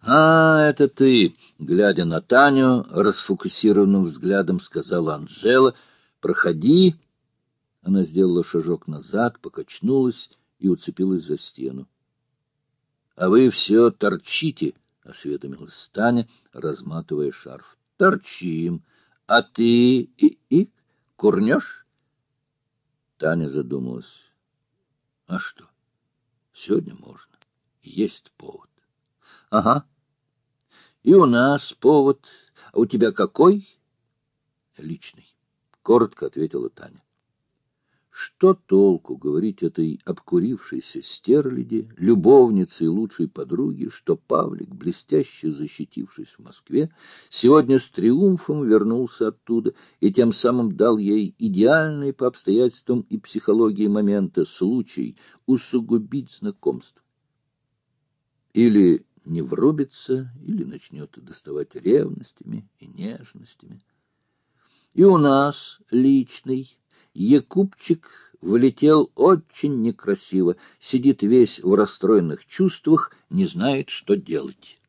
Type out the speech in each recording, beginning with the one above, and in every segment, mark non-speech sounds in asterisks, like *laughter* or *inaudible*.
— А, это ты, — глядя на Таню, расфокусированным взглядом сказала Анжела. — Проходи. Она сделала шажок назад, покачнулась и уцепилась за стену. — А вы все торчите, — осведомилась Таня, разматывая шарф. — Торчим. А ты и, и курнешь? Таня задумалась. — А что? Сегодня можно. Есть повод. — Ага. И у нас повод. А у тебя какой? — Личный, — коротко ответила Таня. Что толку говорить этой обкурившейся стерляди, любовнице и лучшей подруге, что Павлик, блестяще защитившись в Москве, сегодня с триумфом вернулся оттуда и тем самым дал ей идеальный по обстоятельствам и психологии момента случай усугубить знакомство. Или не врубится, или начнет доставать ревностями и нежностями. И у нас личный Якубчик влетел очень некрасиво, сидит весь в расстроенных чувствах, не знает, что делать.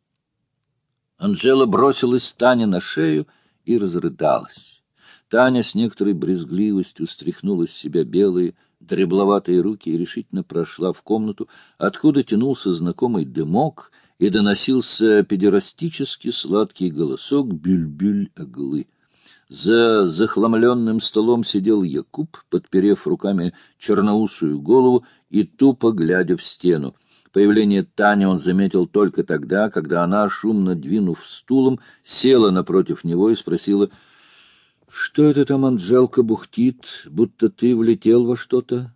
Анжела бросилась Тане на шею и разрыдалась. Таня с некоторой брезгливостью стряхнула с себя белые, дребловатые руки и решительно прошла в комнату, откуда тянулся знакомый дымок и доносился педерастически сладкий голосок бюль-бюль-оглы. За захламленным столом сидел Якуб, подперев руками черноусую голову и тупо глядя в стену. Появление Тани он заметил только тогда, когда она, шумно двинув стулом, села напротив него и спросила, «Что это там, Анжелка, бухтит, будто ты влетел во что-то?»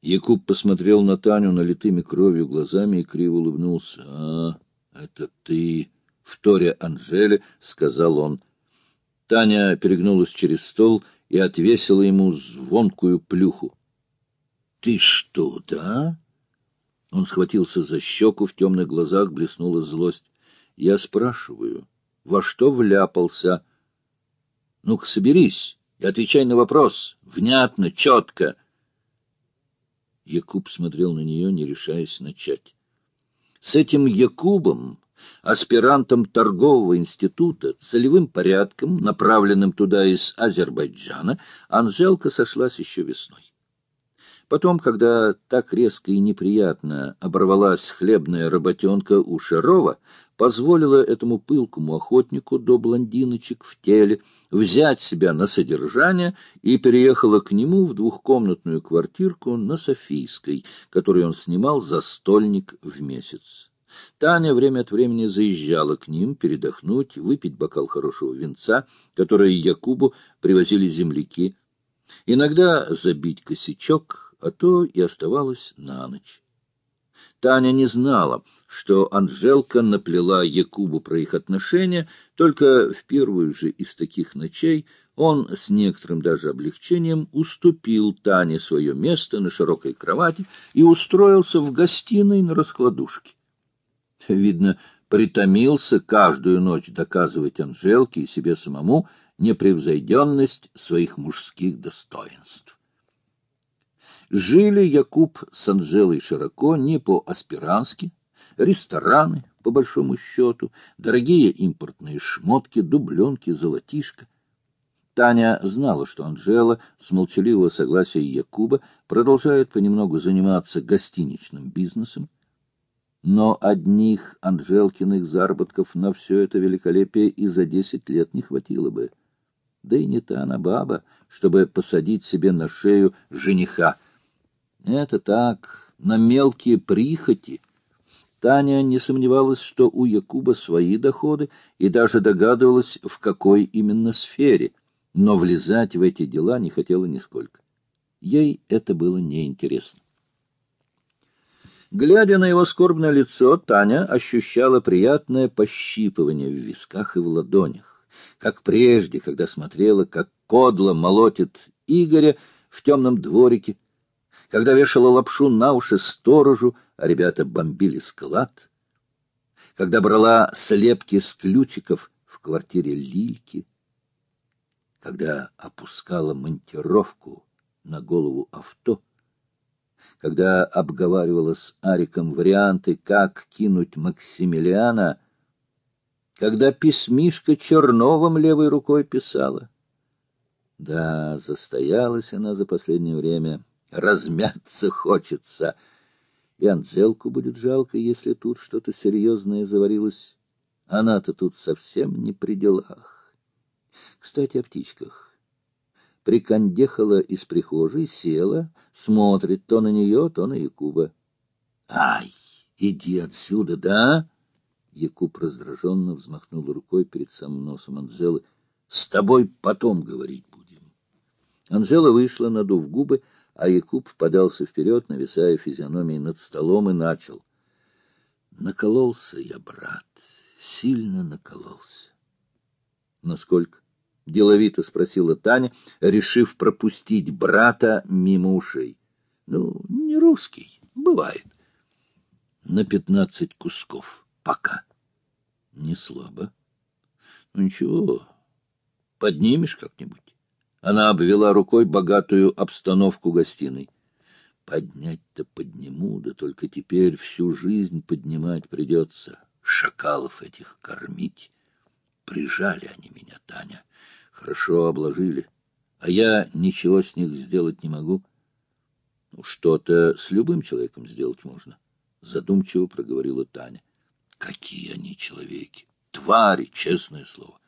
Якуб посмотрел на Таню налитыми кровью глазами и криво улыбнулся. «А, это ты!» — вторя Анжеле, — сказал он. Таня перегнулась через стол и отвесила ему звонкую плюху. — Ты что, да? Он схватился за щеку, в темных глазах блеснула злость. — Я спрашиваю, во что вляпался? — Ну-ка, соберись и отвечай на вопрос. Внятно, четко. Якуб смотрел на нее, не решаясь начать. С этим Якубом аспирантом торгового института, целевым порядком, направленным туда из Азербайджана, Анжелка сошлась еще весной. Потом, когда так резко и неприятно оборвалась хлебная работенка у Шарова, позволила этому пылкому охотнику до блондиночек в теле взять себя на содержание и переехала к нему в двухкомнатную квартирку на Софийской, которую он снимал за стольник в месяц. Таня время от времени заезжала к ним передохнуть, выпить бокал хорошего винца, которое Якубу привозили земляки, иногда забить косячок, а то и оставалась на ночь. Таня не знала, что Анжелка наплела Якубу про их отношения, только в первую же из таких ночей он с некоторым даже облегчением уступил Тане свое место на широкой кровати и устроился в гостиной на раскладушке. Видно, притомился каждую ночь доказывать Анжелке и себе самому непревзойденность своих мужских достоинств. Жили Якуб с Анжелой широко, не по-аспирански, рестораны, по большому счету, дорогие импортные шмотки, дубленки, золотишко. Таня знала, что Анжела с молчаливого согласия Якуба продолжает понемногу заниматься гостиничным бизнесом, но одних Анжелкиных заработков на все это великолепие и за десять лет не хватило бы. Да и не та она баба, чтобы посадить себе на шею жениха. Это так, на мелкие прихоти. Таня не сомневалась, что у Якуба свои доходы, и даже догадывалась, в какой именно сфере, но влезать в эти дела не хотела нисколько. Ей это было неинтересно. Глядя на его скорбное лицо, Таня ощущала приятное пощипывание в висках и в ладонях, как прежде, когда смотрела, как кодло молотит Игоря в темном дворике, когда вешала лапшу на уши сторожу, а ребята бомбили склад, когда брала слепки с ключиков в квартире Лильки, когда опускала монтировку на голову авто — когда обговаривала с Ариком варианты, как кинуть Максимилиана, когда письмишка Черновым левой рукой писала. Да, застоялась она за последнее время, размяться хочется. И Анжелку будет жалко, если тут что-то серьезное заварилось. Она-то тут совсем не при делах. Кстати, о птичках прикандехала из прихожей, села, смотрит то на нее, то на Якуба. — Ай, иди отсюда, да? Якуб раздраженно взмахнул рукой перед самым носом Анжелы. — С тобой потом говорить будем. Анжела вышла, надув губы, а Якуб подался вперед, нависая физиономией над столом, и начал. — Накололся я, брат, сильно накололся. — Насколько? — деловито спросила Таня, решив пропустить брата мимо ушей. — Ну, не русский, бывает. — На пятнадцать кусков. Пока. — Не слабо. — Ну, ничего, поднимешь как-нибудь. Она обвела рукой богатую обстановку гостиной. Поднять-то подниму, да только теперь всю жизнь поднимать придется. Шакалов этих кормить. Прижали они меня, Таня. Хорошо обложили, а я ничего с них сделать не могу. Ну, что-то с любым человеком сделать можно, задумчиво проговорила Таня. Какие они человеки! Твари, честное слово.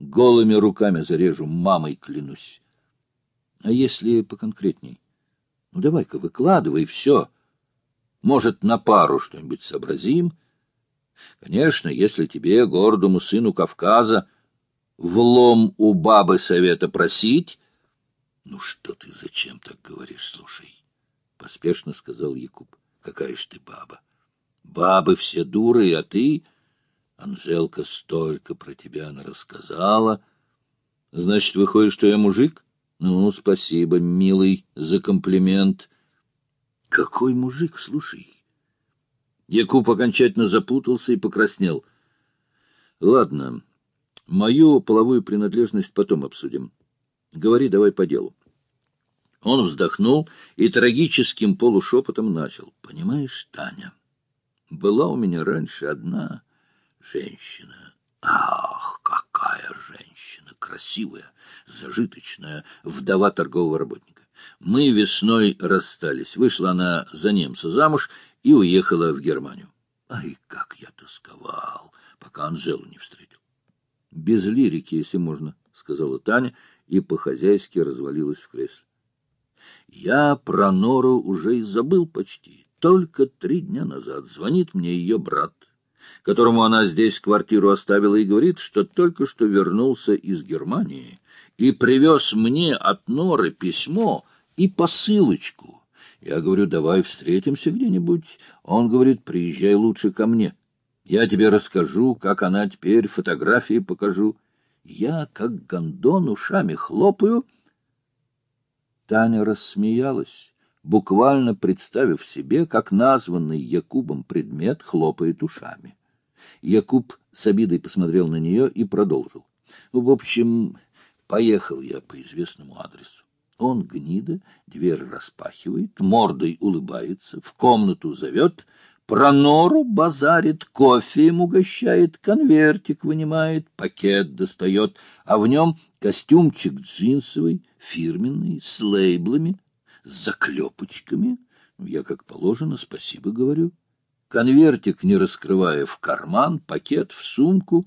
Голыми руками зарежу, мамой клянусь. А если поконкретней? Ну, давай-ка выкладывай все. Может, на пару что-нибудь сообразим? Конечно, если тебе, гордому сыну Кавказа, влом у бабы совета просить. — Ну что ты зачем так говоришь, слушай? — поспешно сказал Якуб. — Какая ж ты баба? Бабы все дуры, а ты... Анжелка столько про тебя она рассказала. Значит, выходит, что я мужик? Ну, спасибо, милый, за комплимент. Какой мужик, слушай? Якуб окончательно запутался и покраснел. Ладно, Мою половую принадлежность потом обсудим. Говори давай по делу. Он вздохнул и трагическим полушепотом начал. Понимаешь, Таня, была у меня раньше одна женщина. Ах, какая женщина! Красивая, зажиточная, вдова торгового работника. Мы весной расстались. Вышла она за немца замуж и уехала в Германию. Ай, как я тосковал, пока Анжелу не встретил. — Без лирики, если можно, — сказала Таня и по-хозяйски развалилась в кресле. Я про Нору уже и забыл почти. Только три дня назад звонит мне ее брат, которому она здесь квартиру оставила, и говорит, что только что вернулся из Германии и привез мне от Норы письмо и посылочку. Я говорю, давай встретимся где-нибудь. Он говорит, приезжай лучше ко мне. Я тебе расскажу, как она теперь, фотографии покажу. Я, как гондон, ушами хлопаю. Таня рассмеялась, буквально представив себе, как названный Якубом предмет хлопает ушами. Якуб с обидой посмотрел на нее и продолжил. В общем, поехал я по известному адресу. Он, гнида, дверь распахивает, мордой улыбается, в комнату зовет, про нору базарит, кофе им угощает, конвертик вынимает, пакет достает, а в нем костюмчик джинсовый, фирменный, с лейблами, с заклепочками. Я, как положено, спасибо говорю. Конвертик, не раскрывая, в карман, пакет в сумку.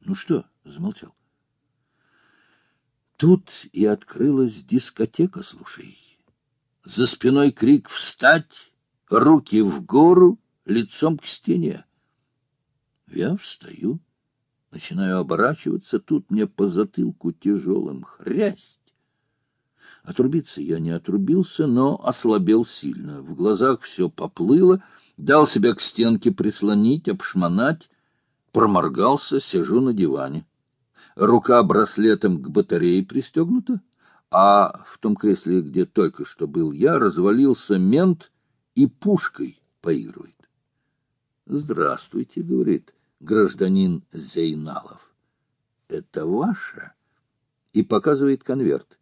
Ну что, замолчал. Тут и открылась дискотека, слушай. За спиной крик «Встать!» руки в гору, лицом к стене. Я встаю, начинаю оборачиваться, тут мне по затылку тяжелым хрясть. Отрубиться я не отрубился, но ослабел сильно. В глазах все поплыло, дал себя к стенке прислонить, обшмонать, проморгался, сижу на диване. Рука браслетом к батарее пристегнута, а в том кресле, где только что был я, развалился мент — и пушкой поигрывает. «Здравствуйте», — говорит гражданин Зейналов. «Это ваше?» И показывает конверт.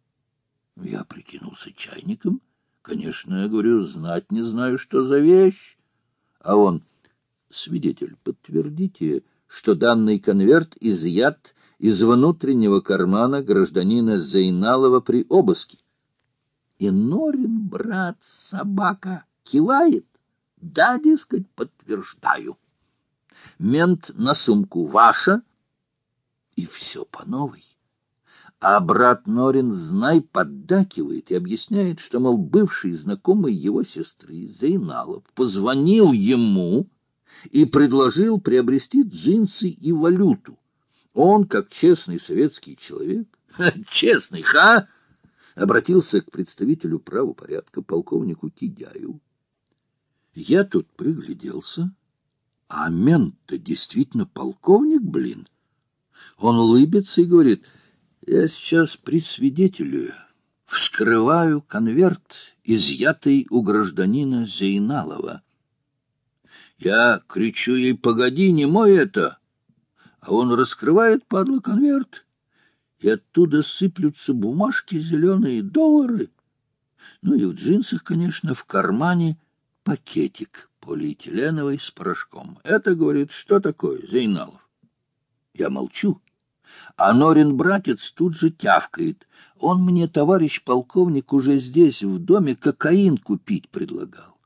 Я прикинулся чайником Конечно, я говорю, знать не знаю, что за вещь. А он, свидетель, подтвердите, что данный конверт изъят из внутреннего кармана гражданина Зейналова при обыске. И Норин, брат, собака, кивает. Да, дескать, подтверждаю. Мент на сумку ваша, и все по новой. А брат Норин, знай, поддакивает и объясняет, что, мол, бывший знакомый его сестры, Зейналов, позвонил ему и предложил приобрести джинсы и валюту. Он, как честный советский человек, *laughs* честный, ха, обратился к представителю правопорядка, полковнику Кидяю. Я тут пригляделся, а мент-то действительно полковник, блин. Он улыбится и говорит — я сейчас присвидетелю, вскрываю конверт, изъятый у гражданина Зейналова. Я кричу ей, погоди, не мой это! А он раскрывает, падла, конверт, и оттуда сыплются бумажки, зеленые доллары. Ну и в джинсах, конечно, в кармане пакетик полиэтиленовый с порошком. Это, говорит, что такое, Зейналов? Я молчу. А Норин братец тут же тявкает. Он мне, товарищ полковник, уже здесь, в доме, кокаин купить предлагал.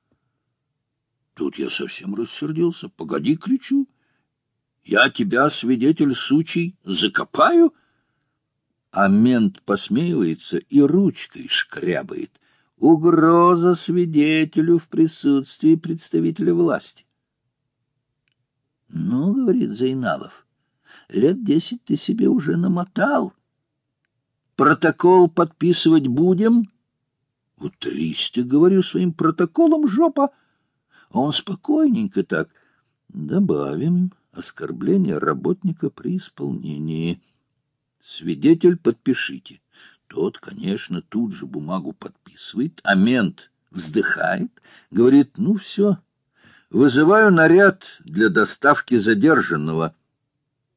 Тут я совсем рассердился. Погоди, кричу. Я тебя, свидетель сучий, закопаю? А мент посмеивается и ручкой шкрябает. Угроза свидетелю в присутствии представителя власти. Ну, говорит Зайналов, лет десять ты себе уже намотал. Протокол подписывать будем? Утрись ты, говорю, своим протоколом, жопа. А он спокойненько так. Добавим оскорбление работника при исполнении. Свидетель подпишите. Тот, конечно, тут же бумагу подписывает, а мент вздыхает, говорит, ну все, вызываю наряд для доставки задержанного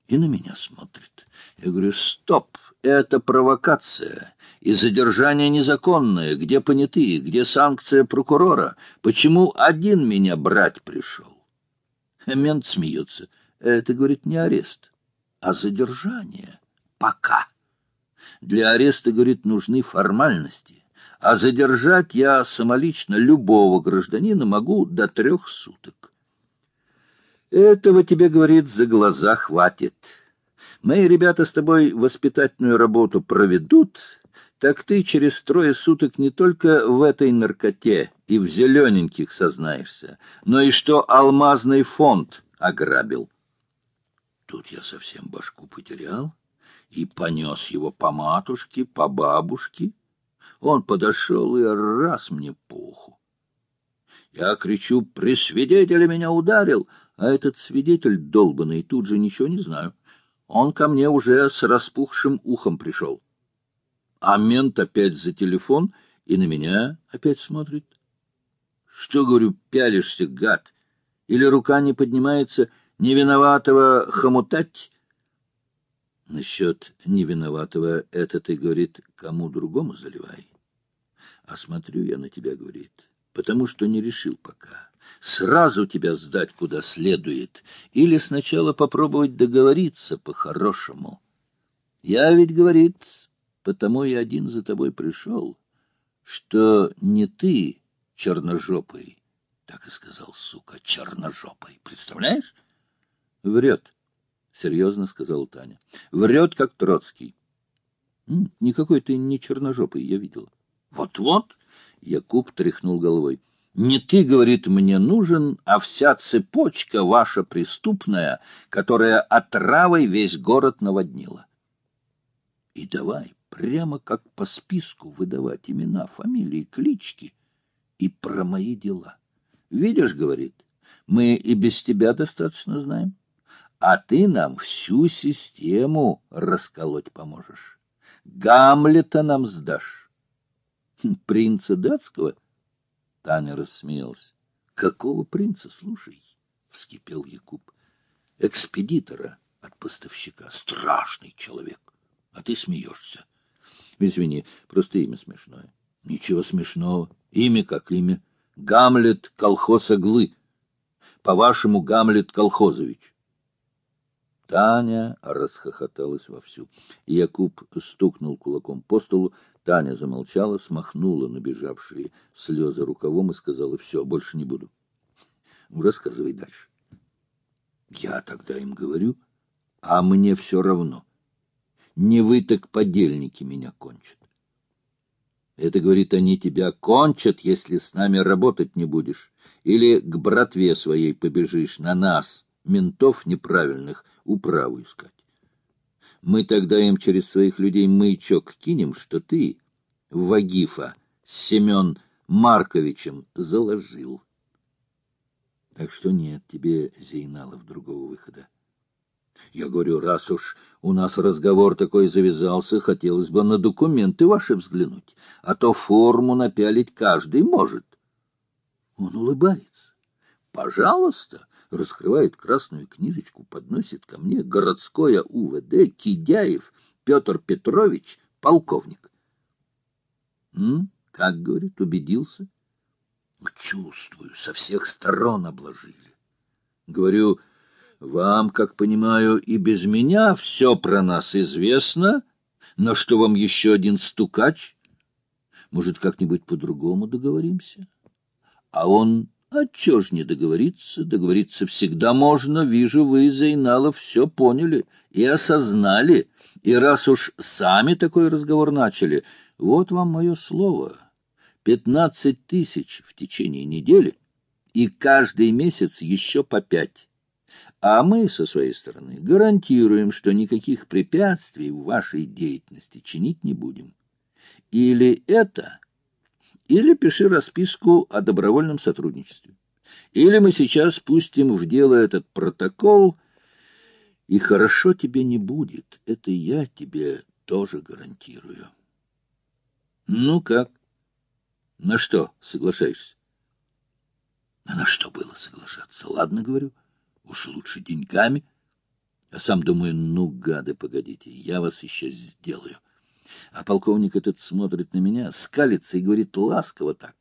и на меня смотрит. Я говорю, стоп, это провокация и задержание незаконное. Где понятые, где санкция прокурора? Почему один меня брать пришел? Мент смеется. Это, говорит, не арест, а задержание. Пока. Для ареста, говорит, нужны формальности. А задержать я самолично любого гражданина могу до трех суток. Этого тебе, говорит, за глаза хватит. Мои ребята с тобой воспитательную работу проведут, так ты через трое суток не только в этой наркоте и в зелененьких сознаешься, но и что алмазный фонд ограбил. Тут я совсем башку потерял и понес его по матушке, по бабушке. Он подошел и раз мне пуху. Я кричу, при свидетеле меня ударил — а этот свидетель долбанный тут же ничего не знаю. Он ко мне уже с распухшим ухом пришел. А мент опять за телефон и на меня опять смотрит. Что, говорю, пялишься, гад? Или рука не поднимается невиноватого хомутать? Насчет невиноватого это ты, говорит, кому другому заливай. А смотрю я на тебя, говорит, потому что не решил пока сразу тебя сдать куда следует, или сначала попробовать договориться по-хорошему. Я ведь, говорит, потому и один за тобой пришел, что не ты черножопый, так и сказал, сука, черножопый, представляешь? Врет, серьезно сказал Таня. Врет, как Троцкий. Никакой ты не черножопый, я видела. Вот-вот, Якуб тряхнул головой. Не ты, говорит, мне нужен, а вся цепочка ваша преступная, которая отравой весь город наводнила. И давай прямо как по списку выдавать имена, фамилии, клички и про мои дела. Видишь, говорит, мы и без тебя достаточно знаем, а ты нам всю систему расколоть поможешь. Гамлета нам сдашь. Принца датского — Таня рассмеялась. — Какого принца, слушай? — вскипел Якуб. — Экспедитора от поставщика. Страшный человек. А ты смеешься. Извини, просто имя смешное. Ничего смешного. Имя как имя. Гамлет колхоз Иглы. По-вашему, Гамлет Колхозович. Таня расхохоталась вовсю. Якуб стукнул кулаком по столу. Таня замолчала, смахнула набежавшие слезы рукавом и сказала, все, больше не буду. Рассказывай дальше. Я тогда им говорю, а мне все равно. Не вы, так подельники меня кончат. Это, говорит, они тебя кончат, если с нами работать не будешь. Или к братве своей побежишь на нас, ментов неправильных, управу искать. Мы тогда им через своих людей маячок кинем, что ты Вагифа с Семен Марковичем заложил. Так что нет тебе, Зейналов, другого выхода. Я говорю, раз уж у нас разговор такой завязался, хотелось бы на документы ваши взглянуть, а то форму напялить каждый может. Он улыбается. Пожалуйста, раскрывает красную книжечку, подносит ко мне городское УВД Кидяев Петр Петрович, полковник. М? Как, говорит, убедился? Чувствую, со всех сторон обложили. Говорю, вам, как понимаю, и без меня все про нас известно, но что вам еще один стукач? Может, как-нибудь по-другому договоримся? А он а чё ж не договориться? Договориться всегда можно. Вижу, вы, Зайналов, все поняли и осознали. И раз уж сами такой разговор начали, вот вам мое слово. Пятнадцать тысяч в течение недели и каждый месяц еще по пять. А мы, со своей стороны, гарантируем, что никаких препятствий в вашей деятельности чинить не будем. Или это или пиши расписку о добровольном сотрудничестве. Или мы сейчас пустим в дело этот протокол, и хорошо тебе не будет. Это я тебе тоже гарантирую. Ну как? На что соглашаешься? А на что было соглашаться? Ладно, говорю, уж лучше деньгами. А сам думаю, ну, гады, погодите, я вас еще сделаю. А полковник этот смотрит на меня, скалится и говорит ласково так.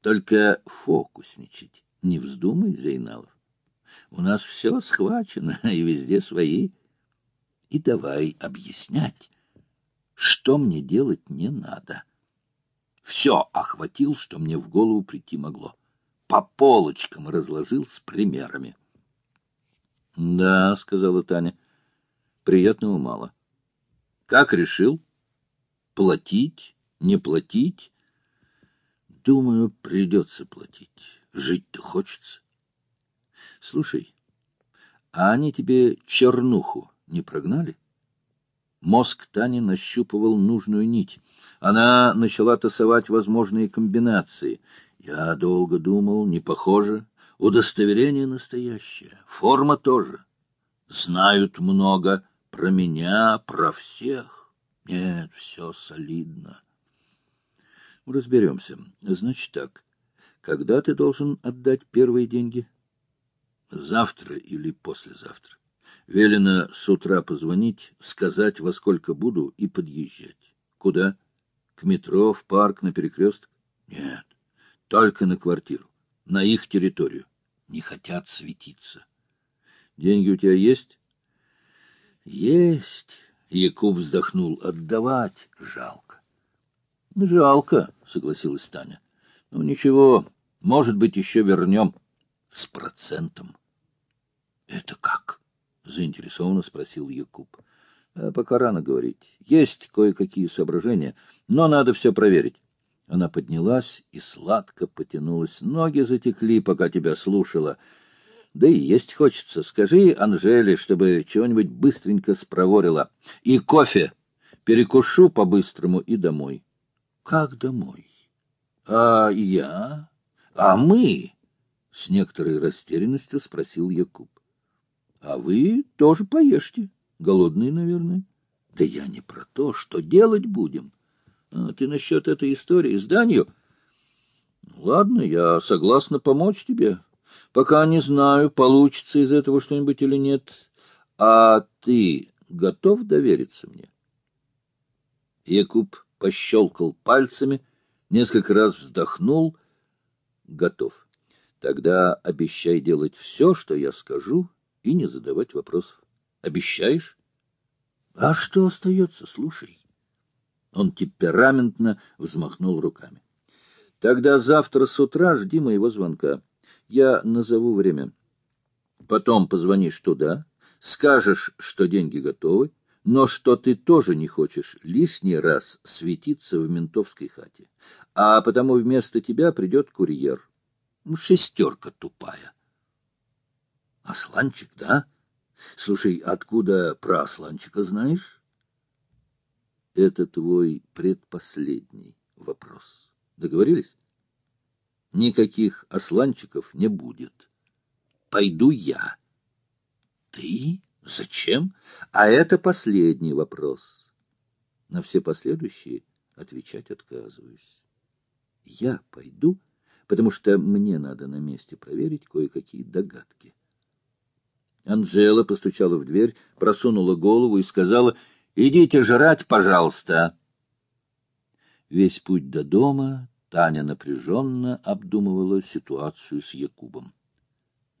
Только фокусничать не вздумай, Зейналов. У нас все схвачено, *laughs* и везде свои. И давай объяснять, что мне делать не надо. Все охватил, что мне в голову прийти могло. По полочкам разложил с примерами. — Да, — сказала Таня, — приятного мало. — Как решил? Платить, не платить? Думаю, придется платить. Жить-то хочется. Слушай, а они тебе чернуху не прогнали? Мозг Тани нащупывал нужную нить. Она начала тасовать возможные комбинации. Я долго думал, не похоже. Удостоверение настоящее, форма тоже. Знают много про меня, про всех. Нет, все солидно. Разберемся. Значит так, когда ты должен отдать первые деньги? Завтра или послезавтра. Велено с утра позвонить, сказать, во сколько буду, и подъезжать. Куда? К метро, в парк, на перекресток? Нет, только на квартиру, на их территорию. Не хотят светиться. Деньги у тебя есть? Есть. Якуб вздохнул. Отдавать жалко. Жалко, согласилась Таня. Ну, ничего, может быть, еще вернем. С процентом. Это как? Заинтересованно спросил Якуб. А пока рано говорить. Есть кое-какие соображения, но надо все проверить. Она поднялась и сладко потянулась. Ноги затекли, пока тебя слушала. Да и есть хочется. Скажи Анжеле, чтобы чего-нибудь быстренько спроворила. И кофе. Перекушу по-быстрому и домой. Как домой? А я? А мы? С некоторой растерянностью спросил Якуб. А вы тоже поешьте. Голодные, наверное. Да я не про то, что делать будем. А ты насчет этой истории с Данью? Ладно, я согласна помочь тебе. Пока не знаю, получится из этого что-нибудь или нет. А ты готов довериться мне? Якуб пощелкал пальцами, несколько раз вздохнул. Готов. Тогда обещай делать все, что я скажу, и не задавать вопросов. Обещаешь? А что остается? Слушай. Он темпераментно взмахнул руками. Тогда завтра с утра жди моего звонка. Я назову время. Потом позвонишь туда, скажешь, что деньги готовы, но что ты тоже не хочешь лишний раз светиться в ментовской хате. А потому вместо тебя придет курьер. Ну, шестерка тупая. Асланчик, да? Слушай, откуда про Асланчика знаешь? Это твой предпоследний вопрос. Договорились? Никаких Асланчиков не будет. Пойду я. Ты? Зачем? А это последний вопрос. На все последующие отвечать отказываюсь. Я пойду, потому что мне надо на месте проверить кое-какие догадки. Анжела постучала в дверь, просунула голову и сказала, «Идите жрать, пожалуйста». Весь путь до дома Таня напряженно обдумывала ситуацию с Якубом.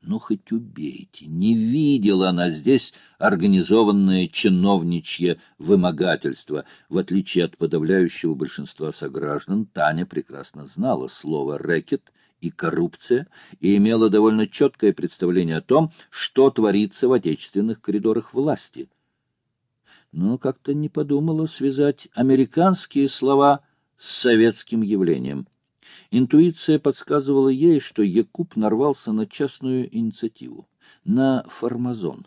Ну, хоть убейте, не видела она здесь организованное чиновничье вымогательство. В отличие от подавляющего большинства сограждан, Таня прекрасно знала слово «рэкет» и «коррупция» и имела довольно четкое представление о том, что творится в отечественных коридорах власти. Но как-то не подумала связать американские слова с советским явлением. Интуиция подсказывала ей, что Якуб нарвался на частную инициативу, на формазон.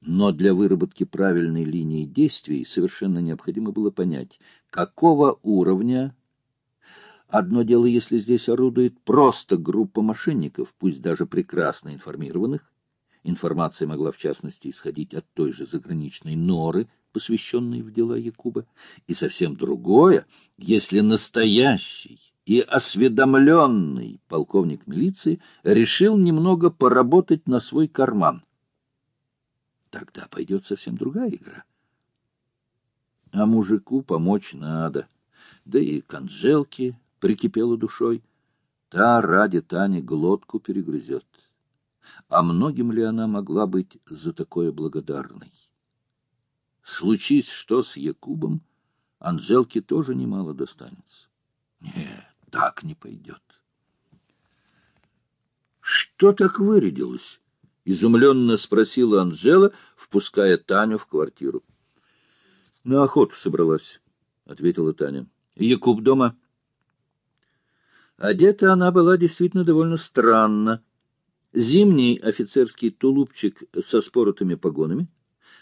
Но для выработки правильной линии действий совершенно необходимо было понять, какого уровня... Одно дело, если здесь орудует просто группа мошенников, пусть даже прекрасно информированных. Информация могла, в частности, исходить от той же заграничной норы, посвященной в дела Якуба. И совсем другое, если настоящий и осведомленный полковник милиции решил немного поработать на свой карман. Тогда пойдет совсем другая игра. А мужику помочь надо. Да и к Анжелке прикипела душой. Та ради Тани глотку перегрызет. А многим ли она могла быть за такое благодарной? Случись что с Якубом, Анжелке тоже немало достанется. Нет, так не пойдет. Что так вырядилось? Изумленно спросила Анжела, впуская Таню в квартиру. На охоту собралась, ответила Таня. Якуб дома? Одета она была действительно довольно странно. Зимний офицерский тулупчик со споротыми погонами,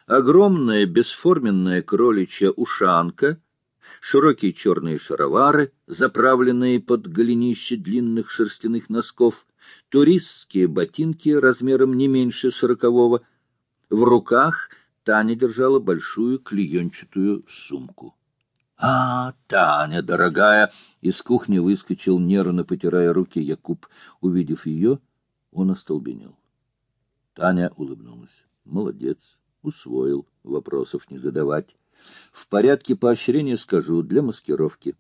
огромная бесформенная кроличья ушанка — широкие черные шаровары, заправленные под голенище длинных шерстяных носков, туристские ботинки размером не меньше сорокового. В руках Таня держала большую клеенчатую сумку. — А, Таня, дорогая! — из кухни выскочил, нервно потирая руки Якуб. Увидев ее, он остолбенел. Таня улыбнулась. — Молодец, усвоил, вопросов не задавать. В порядке поощрения скажу, для маскировки.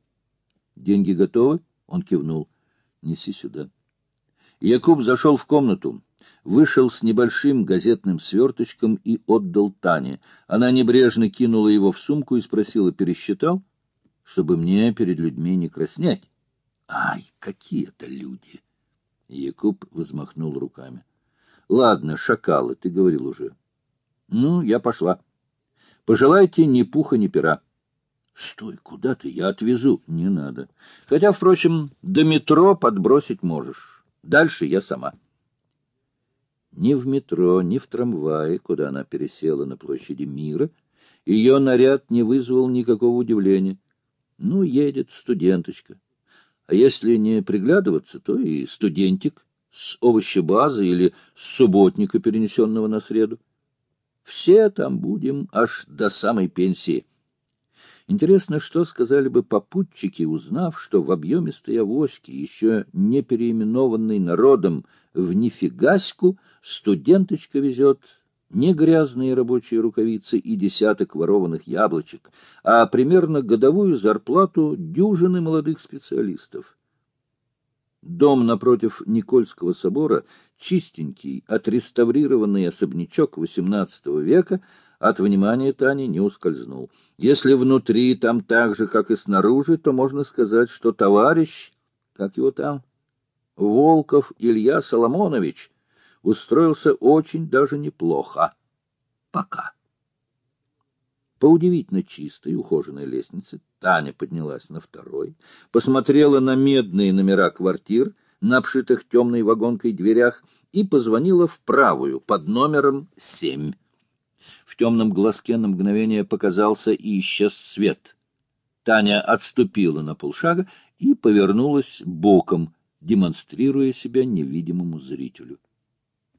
Деньги готовы? Он кивнул. Неси сюда. Якуб зашел в комнату, вышел с небольшим газетным сверточком и отдал Тане. Она небрежно кинула его в сумку и спросила, пересчитал, чтобы мне перед людьми не краснять. Ай, какие это люди! Якуб взмахнул руками. Ладно, шакалы, ты говорил уже. Ну, я пошла. Пожелайте ни пуха, ни пера. Стой, куда ты? Я отвезу. Не надо. Хотя, впрочем, до метро подбросить можешь. Дальше я сама. Ни в метро, ни в трамвае, куда она пересела на площади Мира, ее наряд не вызвал никакого удивления. Ну, едет студенточка. А если не приглядываться, то и студентик с овощебазы или с субботника, перенесенного на среду. Все там будем аж до самой пенсии. Интересно, что сказали бы попутчики, узнав, что в объемистой авоське, еще не переименованной народом в Нифигаську, студенточка везет не грязные рабочие рукавицы и десяток ворованных яблочек, а примерно годовую зарплату дюжины молодых специалистов. Дом напротив Никольского собора, чистенький, отреставрированный особнячок XVIII века, от внимания Тани не ускользнул. Если внутри там так же, как и снаружи, то можно сказать, что товарищ, как его там, Волков Илья Соломонович, устроился очень даже неплохо. Пока. По удивительно чистой ухоженной лестнице Таня поднялась на второй, посмотрела на медные номера квартир на обшитых темной вагонкой дверях и позвонила в правую под номером семь. В темном глазке на мгновение показался и исчез свет. Таня отступила на полшага и повернулась боком, демонстрируя себя невидимому зрителю.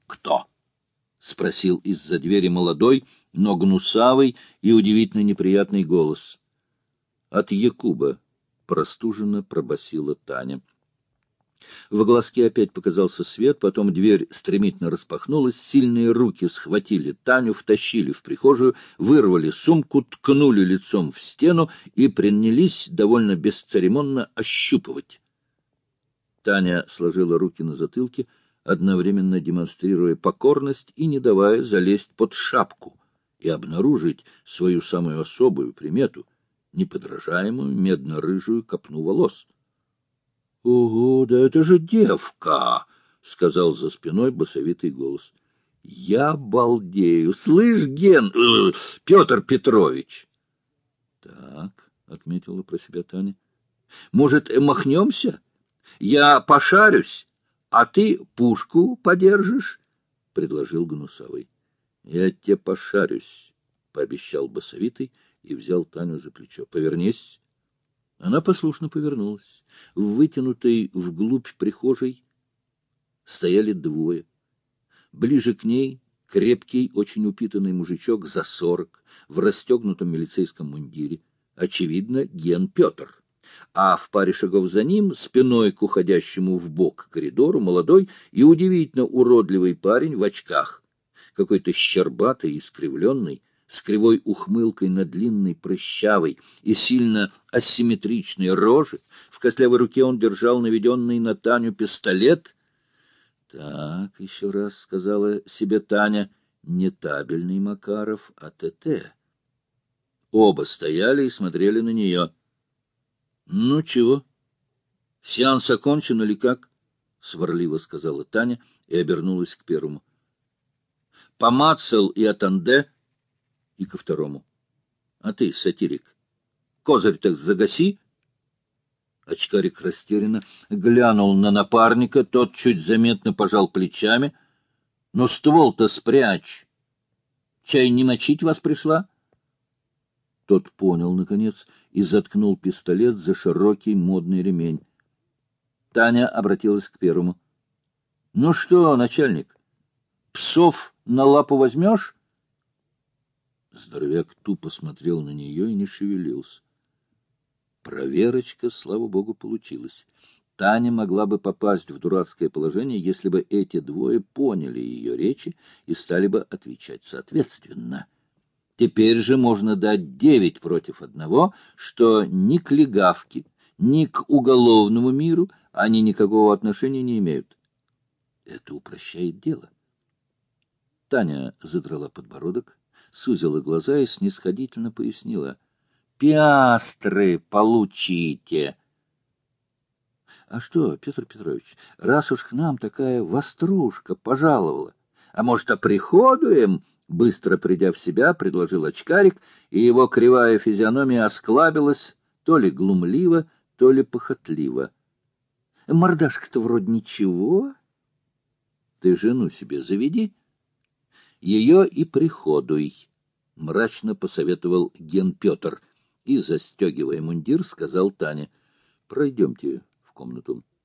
«Кто?» — спросил из-за двери молодой, но гнусавый и удивительно неприятный голос. «От Якуба», — простуженно пробасила Таня. В глазке опять показался свет, потом дверь стремительно распахнулась, сильные руки схватили Таню, втащили в прихожую, вырвали сумку, ткнули лицом в стену и принялись довольно бесцеремонно ощупывать. Таня сложила руки на затылке, одновременно демонстрируя покорность и не давая залезть под шапку и обнаружить свою самую особую примету — неподражаемую медно-рыжую копну волос. — Ого, да это же девка! — сказал за спиной басовитый голос. — Я балдею! Слышь, Ген... Э, Петр Петрович! — Так, — отметила про себя Таня. — Может, махнемся? Я пошарюсь, а ты пушку подержишь? — предложил Гнусовый. — Я тебе пошарюсь, — пообещал басовитый и взял Таню за плечо. — Повернись. Она послушно повернулась. В вытянутой вглубь прихожей стояли двое. Ближе к ней крепкий, очень упитанный мужичок за сорок, в расстегнутом милицейском мундире. Очевидно, Ген Петр. А в паре шагов за ним, спиной к уходящему в бок коридору, молодой и удивительно уродливый парень в очках, какой-то щербатый искривленный, с кривой ухмылкой на длинной, прыщавой и сильно асимметричной роже. В костлявой руке он держал наведенный на Таню пистолет. — Так, еще раз сказала себе Таня, не табельный Макаров, а ТТ. Оба стояли и смотрели на нее. — Ну, чего? Сеанс окончен или как? — сварливо сказала Таня и обернулась к первому. — Помацал и Атанде и ко второму. — А ты, сатирик, козырь так загаси. Очкарик растерянно глянул на напарника, тот чуть заметно пожал плечами. — Ну, ствол-то спрячь. Чай не мочить вас пришла? Тот понял, наконец, и заткнул пистолет за широкий модный ремень. Таня обратилась к первому. — Ну что, начальник, псов на лапу возьмешь? Здоровяк тупо смотрел на нее и не шевелился. Проверочка, слава богу, получилась. Таня могла бы попасть в дурацкое положение, если бы эти двое поняли ее речи и стали бы отвечать соответственно. Теперь же можно дать девять против одного, что ни к легавке, ни к уголовному миру они никакого отношения не имеют. Это упрощает дело. Таня задрала подбородок, сузила глаза и снисходительно пояснила. — Пиастры получите! — А что, Петр Петрович, раз уж к нам такая вострушка пожаловала, а может, оприходуем? Быстро придя в себя, предложил очкарик, и его кривая физиономия осклабилась то ли глумливо, то ли похотливо. — Мордашка-то вроде ничего. — Ты жену себе заведи, — ее и приходуй, — мрачно посоветовал ген Петр и, застегивая мундир, сказал Тане, — пройдемте в комнату. —